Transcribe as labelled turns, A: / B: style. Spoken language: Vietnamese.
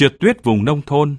A: Trượt tuyết vùng nông thôn.